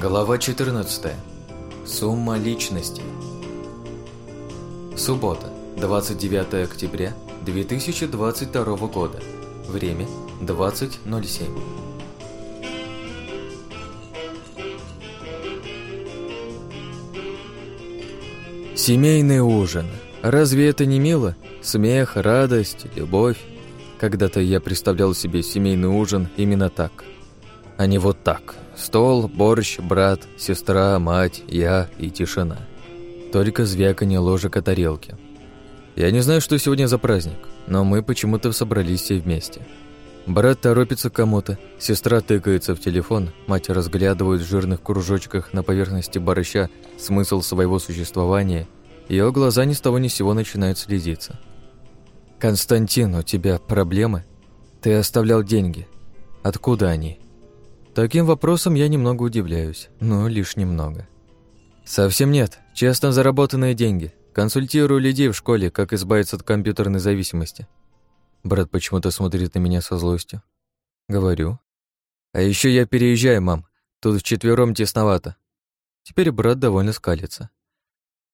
Глава 14. Сумма личности. Суббота, 29 октября 2022 года. Время 20.07. Семейный ужин. Разве это не мило? Смех, радость, любовь. Когда-то я представлял себе семейный ужин именно так. А не вот так. Стол, борщ, брат, сестра, мать, я и тишина. Только звяканье ложек о тарелке. Я не знаю, что сегодня за праздник, но мы почему-то собрались все вместе. Брат торопится к кому-то, сестра тыкается в телефон, мать разглядывает в жирных кружочках на поверхности борща смысл своего существования, ее глаза ни с того ни с сего начинают следиться. «Константин, у тебя проблемы? Ты оставлял деньги. Откуда они?» Таким вопросом я немного удивляюсь, но лишь немного. Совсем нет, честно заработанные деньги. Консультирую людей в школе, как избавиться от компьютерной зависимости. Брат почему-то смотрит на меня со злостью. Говорю. А еще я переезжаю, мам. Тут вчетвером тесновато. Теперь брат довольно скалится.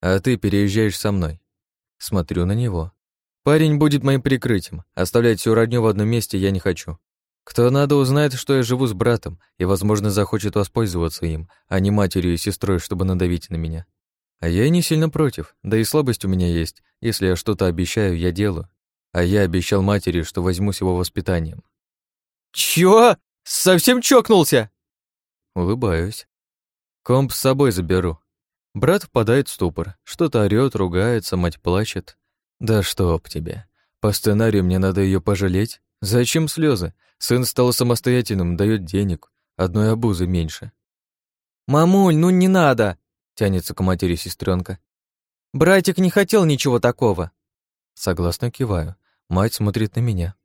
А ты переезжаешь со мной. Смотрю на него. Парень будет моим прикрытием. Оставлять всю родню в одном месте я не хочу. Кто надо узнает, что я живу с братом, и, возможно, захочет воспользоваться им, а не матерью и сестрой, чтобы надавить на меня. А я и не сильно против, да и слабость у меня есть. Если я что-то обещаю, я делаю. А я обещал матери, что возьмусь его воспитанием. «Чё? Совсем чокнулся?» Улыбаюсь. Комп с собой заберу. Брат впадает в ступор, что-то орёт, ругается, мать плачет. Да чтоб тебе. По сценарию мне надо ее пожалеть. Зачем слезы? Сын стал самостоятельным, дает денег. Одной обузы меньше. «Мамуль, ну не надо!» — тянется к матери сестренка. «Братик не хотел ничего такого». Согласно киваю. Мать смотрит на меня.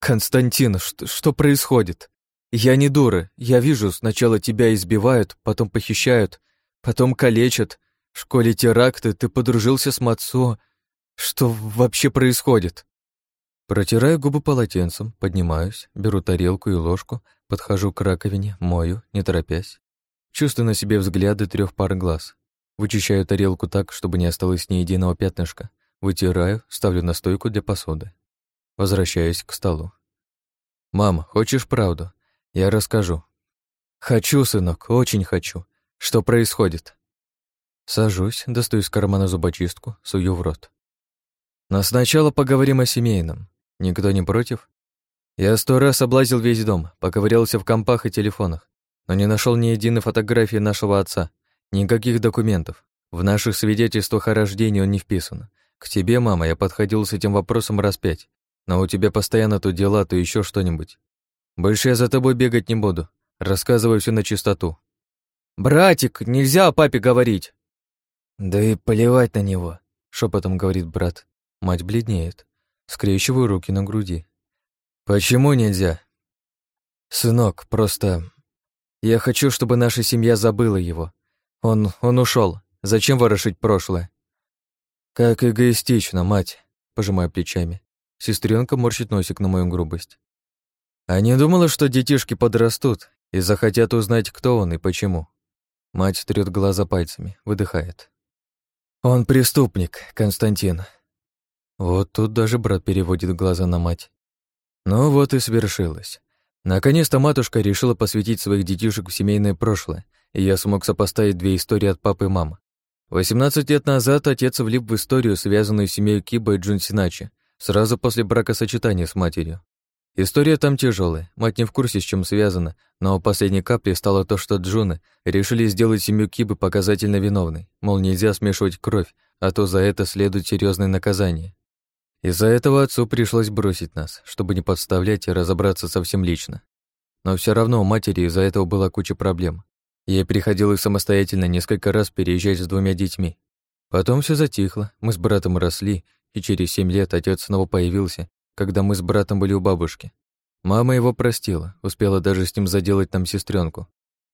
«Константин, что, что происходит? Я не дура. Я вижу, сначала тебя избивают, потом похищают, потом калечат. В школе теракты, ты подружился с Мацо. Что вообще происходит?» Протираю губы полотенцем, поднимаюсь, беру тарелку и ложку, подхожу к раковине, мою, не торопясь. Чувствую на себе взгляды трех пар глаз. Вычищаю тарелку так, чтобы не осталось ни единого пятнышка. Вытираю, ставлю на стойку для посуды. Возвращаюсь к столу. «Мам, хочешь правду? Я расскажу». «Хочу, сынок, очень хочу. Что происходит?» Сажусь, достаю из кармана зубочистку, сую в рот. Но сначала поговорим о семейном. Никто не против? Я сто раз облазил весь дом, поковырялся в компах и телефонах, но не нашел ни единой фотографии нашего отца, никаких документов. В наших свидетельствах о рождении он не вписан. К тебе, мама, я подходил с этим вопросом раз пять, но у тебя постоянно то дела, то еще что-нибудь. Больше я за тобой бегать не буду. Рассказывай все на чистоту. «Братик, нельзя о папе говорить!» «Да и плевать на него», — шепотом говорит брат. Мать бледнеет. Скрещиваю руки на груди. «Почему нельзя?» «Сынок, просто... Я хочу, чтобы наша семья забыла его. Он... он ушел. Зачем ворошить прошлое?» «Как эгоистично, мать!» Пожимаю плечами. Сестренка морщит носик на мою грубость. А не думала, что детишки подрастут и захотят узнать, кто он и почему. Мать трёт глаза пальцами, выдыхает. «Он преступник, Константин. Вот тут даже брат переводит глаза на мать. Ну вот и свершилось. Наконец-то матушка решила посвятить своих детишек в семейное прошлое, и я смог сопоставить две истории от папы и мамы. 18 лет назад отец влип в историю, связанную с семьей Киба и Джун Синачи, сразу после бракосочетания с матерью. История там тяжелая, мать не в курсе, с чем связана, но последней каплей стало то, что Джуны решили сделать семью Кибы показательно виновной, мол, нельзя смешивать кровь, а то за это следует серьезное наказание. Из-за этого отцу пришлось бросить нас, чтобы не подставлять и разобраться совсем лично. Но все равно у матери из-за этого была куча проблем. Ей приходилось самостоятельно несколько раз переезжать с двумя детьми. Потом все затихло, мы с братом росли, и через семь лет отец снова появился, когда мы с братом были у бабушки. Мама его простила, успела даже с ним заделать нам сестренку.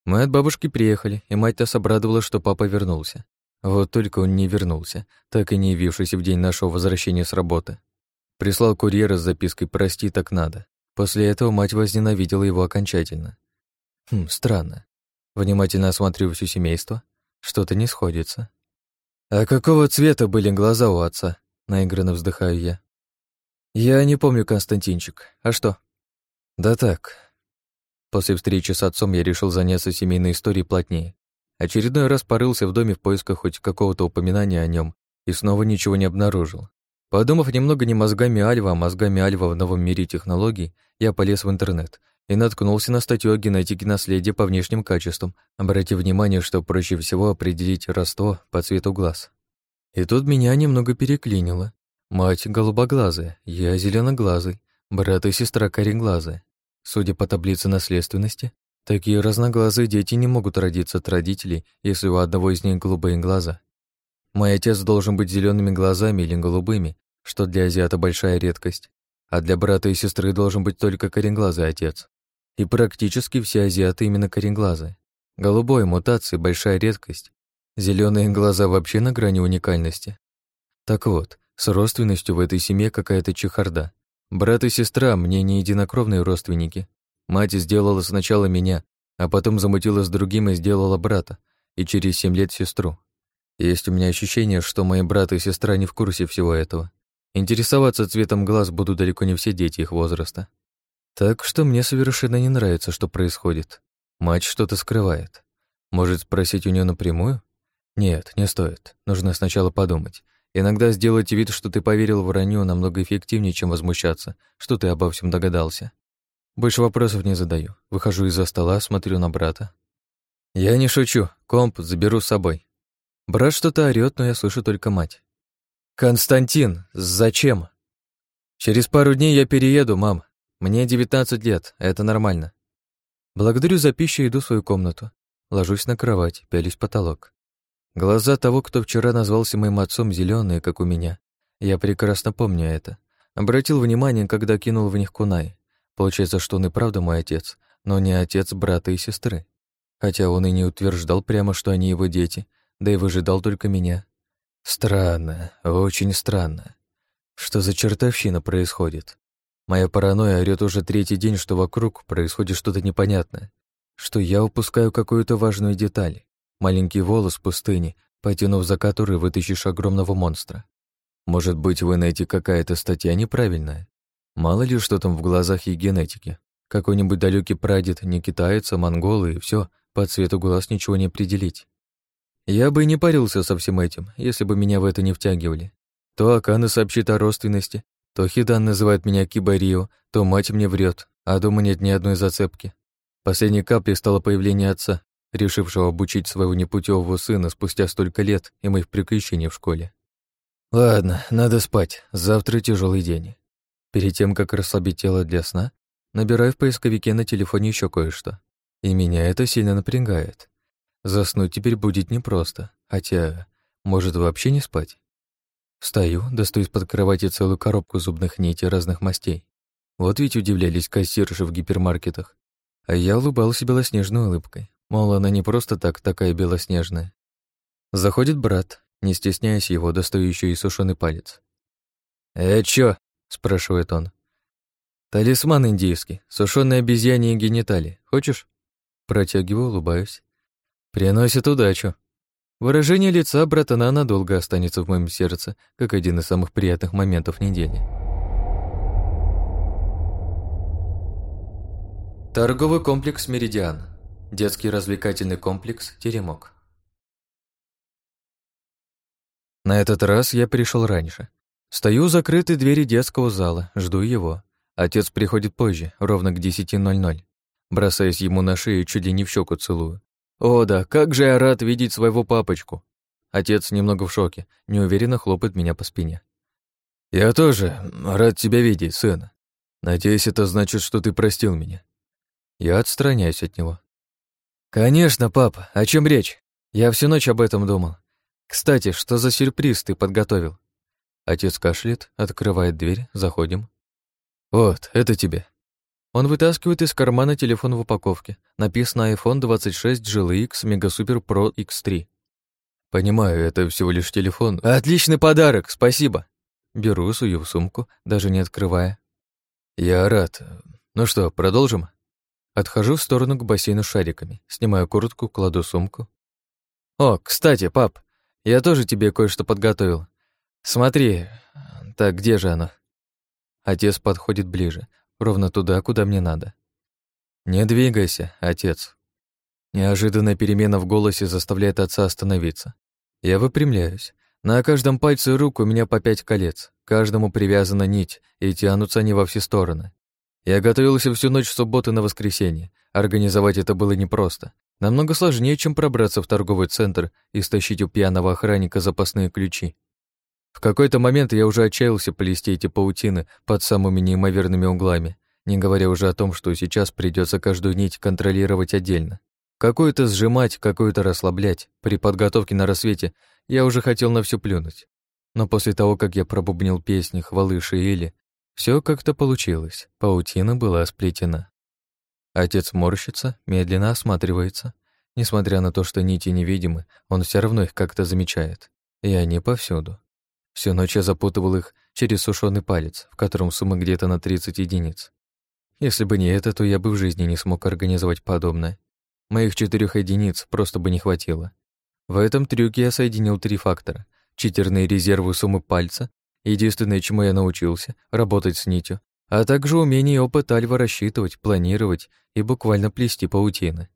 Мы от бабушки приехали, и мать-то обрадовала, что папа вернулся. Вот только он не вернулся, так и не явившись в день нашего возвращения с работы. Прислал курьера с запиской «Прости, так надо». После этого мать возненавидела его окончательно. Хм, странно. Внимательно осматриваю все семейство. Что-то не сходится. «А какого цвета были глаза у отца?» Наигранно вздыхаю я. «Я не помню, Константинчик. А что?» «Да так». После встречи с отцом я решил заняться семейной историей плотнее. Очередной раз порылся в доме в поисках хоть какого-то упоминания о нем и снова ничего не обнаружил. Подумав немного не мозгами Альва, а мозгами Альва в новом мире технологий, я полез в интернет и наткнулся на статью о генетике наследия по внешним качествам, обратив внимание, что проще всего определить родство по цвету глаз. И тут меня немного переклинило. Мать голубоглазая, я зеленоглазый, брат и сестра кореглазая. Судя по таблице наследственности, такие разноглазые дети не могут родиться от родителей, если у одного из них голубые глаза. Мой отец должен быть зелеными глазами или голубыми, что для азиата большая редкость, а для брата и сестры должен быть только кореглазый отец. И практически все азиаты именно кореглазые. Голубой мутации большая редкость. Зеленые глаза вообще на грани уникальности. Так вот, с родственностью в этой семье какая-то чехарда. Брат и сестра мне не единокровные родственники. Мать сделала сначала меня, а потом замутила с другим и сделала брата, и через семь лет сестру. Есть у меня ощущение, что мои брат и сестра не в курсе всего этого. Интересоваться цветом глаз будут далеко не все дети их возраста. Так что мне совершенно не нравится, что происходит. Мать что-то скрывает. Может, спросить у нее напрямую? Нет, не стоит. Нужно сначала подумать. Иногда сделать вид, что ты поверил в вранью, намного эффективнее, чем возмущаться, что ты обо всем догадался. Больше вопросов не задаю. Выхожу из-за стола, смотрю на брата. Я не шучу. Комп заберу с собой. Брат что-то орёт, но я слышу только мать. «Константин, зачем?» «Через пару дней я перееду, мам. Мне 19 лет, это нормально. Благодарю за пищу иду в свою комнату. Ложусь на кровать, пялюсь в потолок. Глаза того, кто вчера назвался моим отцом, зеленые, как у меня. Я прекрасно помню это. Обратил внимание, когда кинул в них кунай. Получается, что он и правда мой отец, но не отец брата и сестры. Хотя он и не утверждал прямо, что они его дети, да и выжидал только меня. Странно, очень странно. Что за чертовщина происходит? Моя паранойя орёт уже третий день, что вокруг происходит что-то непонятное, что я упускаю какую-то важную деталь. Маленький волос в пустыне, потянув за который вытащишь огромного монстра. Может быть, вы найти какая-то статья неправильная? Мало ли, что там в глазах и генетике. Какой-нибудь далекий прадед, не китаец, а монгол, и все, по цвету глаз ничего не определить. Я бы и не парился со всем этим, если бы меня в это не втягивали. То Акана сообщит о родственности, то Хидан называет меня Кибарио, то мать мне врет, а дома нет ни одной зацепки. Последней каплей стало появление отца, решившего обучить своего непутевого сына спустя столько лет и моих приключений в школе. Ладно, надо спать, завтра тяжелый день. Перед тем, как расслабить тело для сна, набираю в поисковике на телефоне еще кое-что. И меня это сильно напрягает. Заснуть теперь будет непросто, хотя, может, вообще не спать. Встаю, достаю из-под кровати целую коробку зубных нитей разных мастей. Вот ведь удивлялись кассирши в гипермаркетах. А я улыбался белоснежной улыбкой. Мол, она не просто так такая белоснежная. Заходит брат, не стесняясь его, достаю еще и сушеный палец. «Э, чё?» — спрашивает он. «Талисман индийский, сушеные обезьяне и гениталии. Хочешь?» Протягиваю, улыбаюсь. «Приносит удачу», Выражение лица братана надолго останется в моем сердце, как один из самых приятных моментов недели. Торговый комплекс «Меридиан». Детский развлекательный комплекс «Теремок». На этот раз я пришел раньше. Стою у закрытой двери детского зала, жду его. Отец приходит позже, ровно к 10.00. Бросаясь ему на шею, чуть ли не в щеку целую. О да, как же я рад видеть своего папочку. Отец немного в шоке, неуверенно хлопает меня по спине. Я тоже рад тебя видеть, сын. Надеюсь, это значит, что ты простил меня. Я отстраняюсь от него. Конечно, папа, о чем речь? Я всю ночь об этом думал. Кстати, что за сюрприз ты подготовил? Отец кашляет, открывает дверь, заходим. Вот, это тебе. Он вытаскивает из кармана телефон в упаковке. Написано iPhone 26 GLX Mega Super Pro X3. Понимаю, это всего лишь телефон. Отличный подарок, спасибо. Беру, сую в сумку, даже не открывая. Я рад. Ну что, продолжим? Отхожу в сторону к бассейну шариками, снимаю куртку, кладу сумку. «О, кстати, пап, я тоже тебе кое-что подготовил. Смотри, так где же оно?» Отец подходит ближе, ровно туда, куда мне надо. «Не двигайся, отец». Неожиданная перемена в голосе заставляет отца остановиться. Я выпрямляюсь. На каждом пальце рук у меня по пять колец, каждому привязана нить, и тянутся они во все стороны. Я готовился всю ночь с субботы на воскресенье. Организовать это было непросто. Намного сложнее, чем пробраться в торговый центр и стащить у пьяного охранника запасные ключи. В какой-то момент я уже отчаялся плести эти паутины под самыми неимоверными углами, не говоря уже о том, что сейчас придется каждую нить контролировать отдельно. Какую-то сжимать, какую-то расслаблять. При подготовке на рассвете я уже хотел на все плюнуть. Но после того, как я пробубнил песни, хвалы Шиэли, все как-то получилось, паутина была сплетена. Отец морщится, медленно осматривается. Несмотря на то, что нити невидимы, он все равно их как-то замечает. И они повсюду. Всю ночь я запутывал их через сушеный палец, в котором сумма где-то на 30 единиц. Если бы не это, то я бы в жизни не смог организовать подобное. Моих четырех единиц просто бы не хватило. В этом трюке я соединил три фактора. Читерные резервы суммы пальца, единственное, чему я научился, работать с нитью, а также умение и опыт Альва рассчитывать, планировать и буквально плести паутины.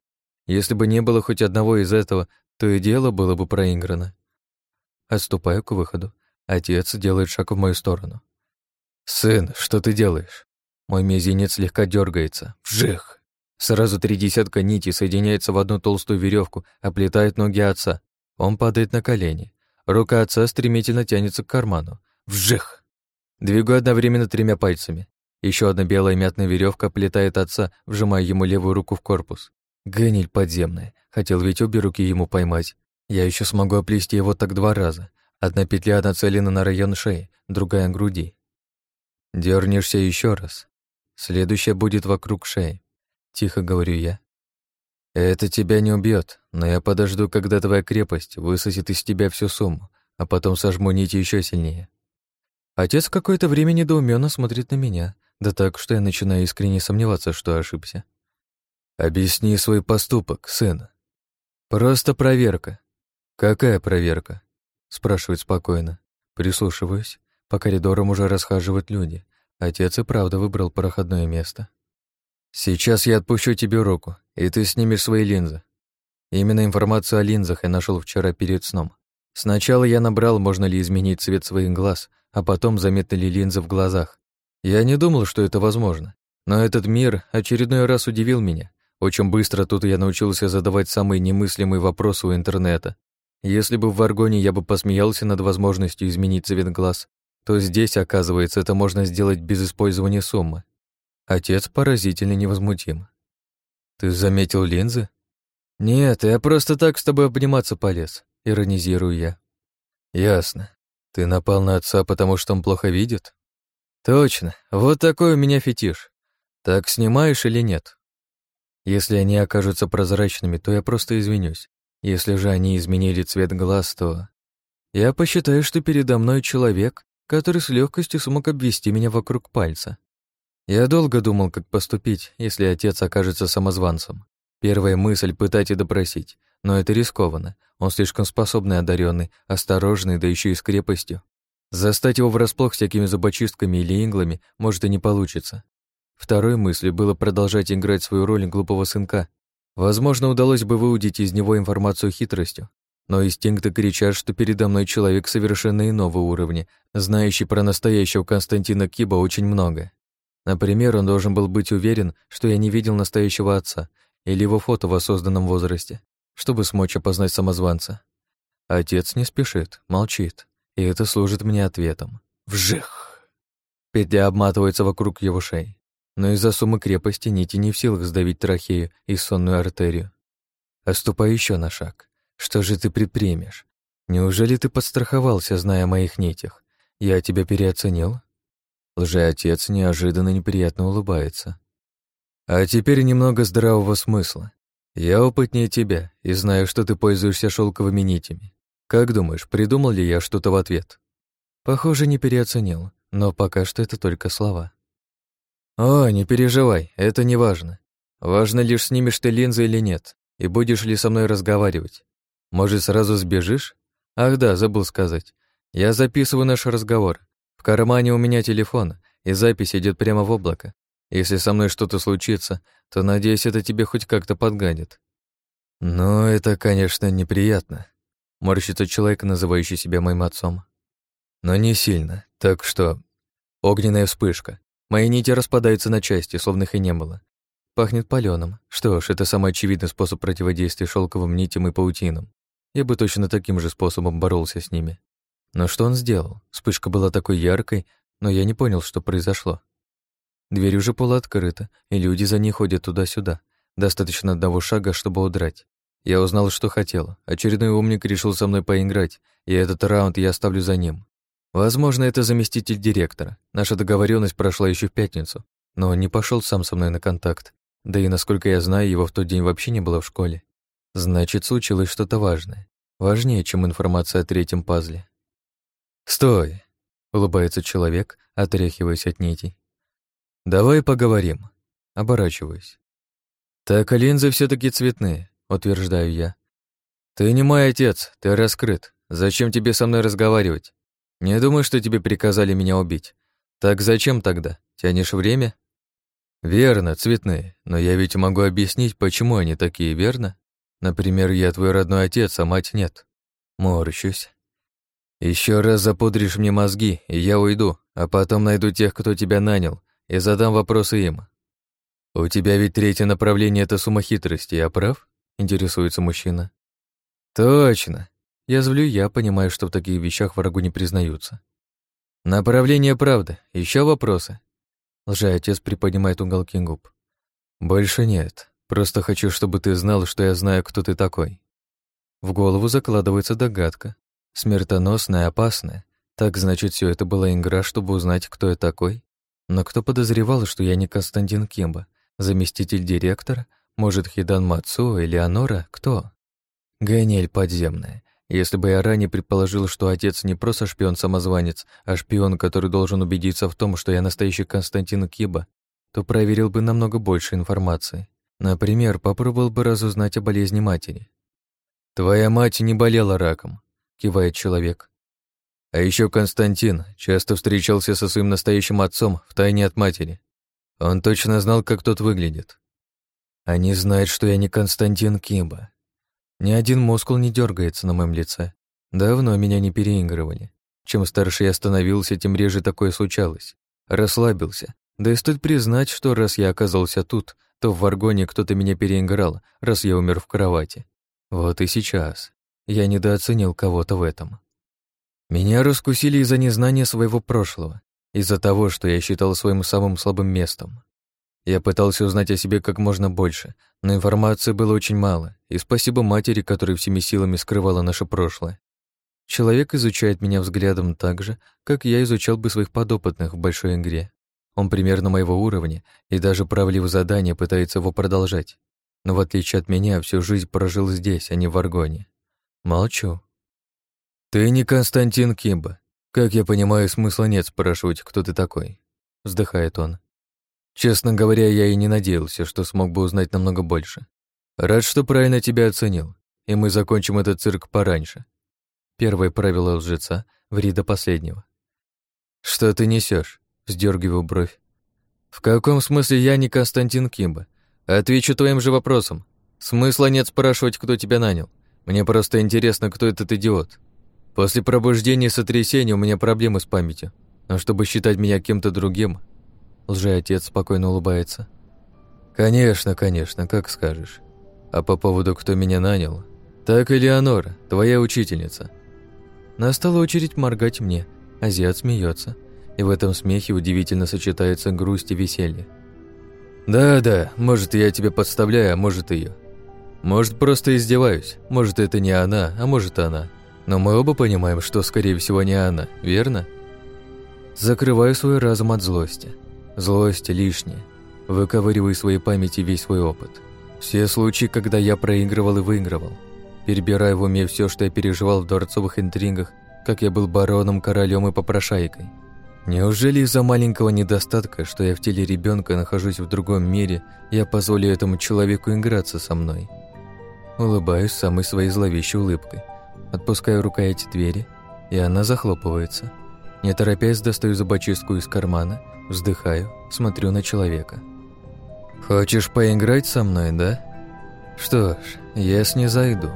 Если бы не было хоть одного из этого, то и дело было бы проиграно. Отступаю к выходу. Отец делает шаг в мою сторону. «Сын, что ты делаешь?» Мой мизинец слегка дергается. Вжих! Сразу три десятка нитей соединяется в одну толстую веревку, оплетает ноги отца. Он падает на колени. Рука отца стремительно тянется к карману. Вжих! Двигаю одновременно тремя пальцами. Еще одна белая мятная веревка оплетает отца, вжимая ему левую руку в корпус. Гниль подземная. Хотел ведь обе руки ему поймать. Я еще смогу оплести его так два раза. Одна петля нацелена на район шеи, другая — груди. Дернешься еще раз. Следующая будет вокруг шеи. Тихо говорю я. Это тебя не убьет, но я подожду, когда твоя крепость высосет из тебя всю сумму, а потом сожму нити еще сильнее. Отец какое-то время недоуменно смотрит на меня, да так, что я начинаю искренне сомневаться, что ошибся. Объясни свой поступок, сын. Просто проверка. Какая проверка? Спрашивает спокойно. Прислушиваюсь. По коридорам уже расхаживают люди. Отец и правда выбрал проходное место. «Сейчас я отпущу тебе руку, и ты снимешь свои линзы». Именно информацию о линзах я нашел вчера перед сном. Сначала я набрал, можно ли изменить цвет своих глаз, а потом заметны ли линзы в глазах. Я не думал, что это возможно. Но этот мир очередной раз удивил меня. Очень быстро тут я научился задавать самые немыслимые вопросы у интернета. Если бы в Варгоне я бы посмеялся над возможностью изменить цвет глаз, то здесь, оказывается, это можно сделать без использования суммы. Отец поразительно невозмутим. «Ты заметил линзы?» «Нет, я просто так с тобой обниматься полез», — иронизирую я. «Ясно. Ты напал на отца, потому что он плохо видит?» «Точно. Вот такой у меня фетиш. Так снимаешь или нет?» «Если они окажутся прозрачными, то я просто извинюсь. Если же они изменили цвет глаз, то... Я посчитаю, что передо мной человек, который с легкостью смог обвести меня вокруг пальца. Я долго думал, как поступить, если отец окажется самозванцем. Первая мысль — пытать и допросить. Но это рискованно. Он слишком способный, одаренный, осторожный, да еще и с крепостью. Застать его врасплох всякими зубочистками или инглами может и не получится. Второй мыслью было продолжать играть свою роль глупого сынка, Возможно, удалось бы выудить из него информацию хитростью, но инстинкты кричат, что передо мной человек совершенно иного уровня, знающий про настоящего Константина Киба очень много. Например, он должен был быть уверен, что я не видел настоящего отца или его фото в осознанном возрасте, чтобы смочь опознать самозванца. Отец не спешит, молчит, и это служит мне ответом. Вжих! Петля обматывается вокруг его шеи но из-за суммы крепости нити не в силах сдавить трахею и сонную артерию. Оступай еще на шаг. Что же ты предпримешь? Неужели ты подстраховался, зная о моих нитях? Я тебя переоценил? Лжеотец неожиданно неприятно улыбается. А теперь немного здравого смысла. Я опытнее тебя и знаю, что ты пользуешься шелковыми нитями. Как думаешь, придумал ли я что-то в ответ? Похоже, не переоценил, но пока что это только слова. «О, не переживай, это не важно. Важно лишь, снимешь ты линзы или нет, и будешь ли со мной разговаривать. Может, сразу сбежишь? Ах да, забыл сказать. Я записываю наш разговор. В кармане у меня телефон, и запись идет прямо в облако. Если со мной что-то случится, то, надеюсь, это тебе хоть как-то подгадит. Но это, конечно, неприятно. Морщится человек, называющий себя моим отцом. Но не сильно, так что... Огненная вспышка. Мои нити распадаются на части, словно их и не было. Пахнет палёным. Что ж, это самый очевидный способ противодействия шелковым нитям и паутинам. Я бы точно таким же способом боролся с ними. Но что он сделал? Вспышка была такой яркой, но я не понял, что произошло. Дверь уже полуоткрыта, и люди за ней ходят туда-сюда. Достаточно одного шага, чтобы удрать. Я узнал, что хотел. Очередной умник решил со мной поиграть, и этот раунд я оставлю за ним. Возможно, это заместитель директора. Наша договоренность прошла еще в пятницу, но он не пошел сам со мной на контакт. Да и, насколько я знаю, его в тот день вообще не было в школе. Значит, случилось что-то важное. Важнее, чем информация о третьем пазле. «Стой!» — улыбается человек, отряхиваясь от нитей. «Давай поговорим». Оборачиваюсь. «Так линзы все таки цветные», — утверждаю я. «Ты не мой отец, ты раскрыт. Зачем тебе со мной разговаривать? Не думаю, что тебе приказали меня убить. Так зачем тогда? Тянешь время?» «Верно, цветные, но я ведь могу объяснить, почему они такие, верно? Например, я твой родной отец, а мать нет. Морщусь. Еще раз запудришь мне мозги, и я уйду, а потом найду тех, кто тебя нанял, и задам вопросы им. У тебя ведь третье направление — это сумма хитрости, я прав? Интересуется мужчина. Точно. Я злю, я понимаю, что в таких вещах врагу не признаются. Направление правда. Еще вопросы? Лжеотец приподнимает уголки губ. «Больше нет. Просто хочу, чтобы ты знал, что я знаю, кто ты такой». В голову закладывается догадка. Смертоносная, опасная. Так, значит, все это была игра, чтобы узнать, кто я такой? Но кто подозревал, что я не Константин Кимба? Заместитель директора? Может, Хидан Мацу, Элеонора? Кто? Ганель подземная. Если бы я ранее предположил, что отец не просто шпион-самозванец, а шпион, который должен убедиться в том, что я настоящий Константин Киба, то проверил бы намного больше информации. Например, попробовал бы разузнать о болезни матери. «Твоя мать не болела раком», — кивает человек. А еще Константин часто встречался со своим настоящим отцом в тайне от матери. Он точно знал, как тот выглядит. Они знают, что я не Константин Кимба, ни один мускул не дергается на моем лице. Давно меня не переигрывали. Чем старше я становился, тем реже такое случалось. Расслабился. Да и стоит признать, что раз я оказался тут, то в варгоне кто-то меня переиграл, раз я умер в кровати. Вот и сейчас. Я недооценил кого-то в этом. Меня раскусили из-за незнания своего прошлого, из-за того, что я считал своим самым слабым местом. Я пытался узнать о себе как можно больше, но информации было очень мало, и спасибо матери, которая всеми силами скрывала наше прошлое. Человек изучает меня взглядом так же, как я изучал бы своих подопытных в большой игре. Он примерно моего уровня и даже провалив задание пытается его продолжать. Но в отличие от меня, всю жизнь прожил здесь, а не в Аргоне. Молчу. «Ты не Константин Кимба. Как я понимаю, смысла нет спрашивать, кто ты такой», — вздыхает он. Честно говоря, я и не надеялся, что смог бы узнать намного больше. Рад, что правильно тебя оценил, и мы закончим этот цирк пораньше. Первое правило лжеца — ври до последнего. Что ты несешь? Сдергиваю бровь. В каком смысле я не Константин Кимба? Отвечу твоим же вопросом. Смысла нет спрашивать, кто тебя нанял. Мне просто интересно, кто этот идиот. После пробуждения и сотрясения у меня проблемы с памятью. Но чтобы считать меня кем-то другим, Лжеотец спокойно улыбается. «Конечно, конечно, как скажешь. А по поводу, кто меня нанял? Так, Элеонора, твоя учительница». Настала очередь моргать мне. Азиат смеется, и в этом смехе удивительно сочетается грусть и веселье. «Да-да, может, я тебя подставляю, а может, ее. Может, просто издеваюсь, может, это не она, а может, она. Но мы оба понимаем, что, скорее всего, не она, верно?» Закрываю свой разум от злости. Злость лишняя. Выковыриваю из своей памяти весь свой опыт. Все случаи, когда я проигрывал и выигрывал. Перебираю в уме все, что я переживал в дворцовых интригах, как я был бароном, королем и попрошайкой. Неужели из-за маленького недостатка, что я в теле ребенка нахожусь в другом мире, я позволю этому человеку играться со мной? Улыбаюсь самой своей зловещей улыбкой, отпускаю рукоять двери, и она захлопывается. Не торопясь, достаю зубочистку из кармана, вздыхаю, смотрю на человека. «Хочешь поиграть со мной, да? Что ж, я снизойду».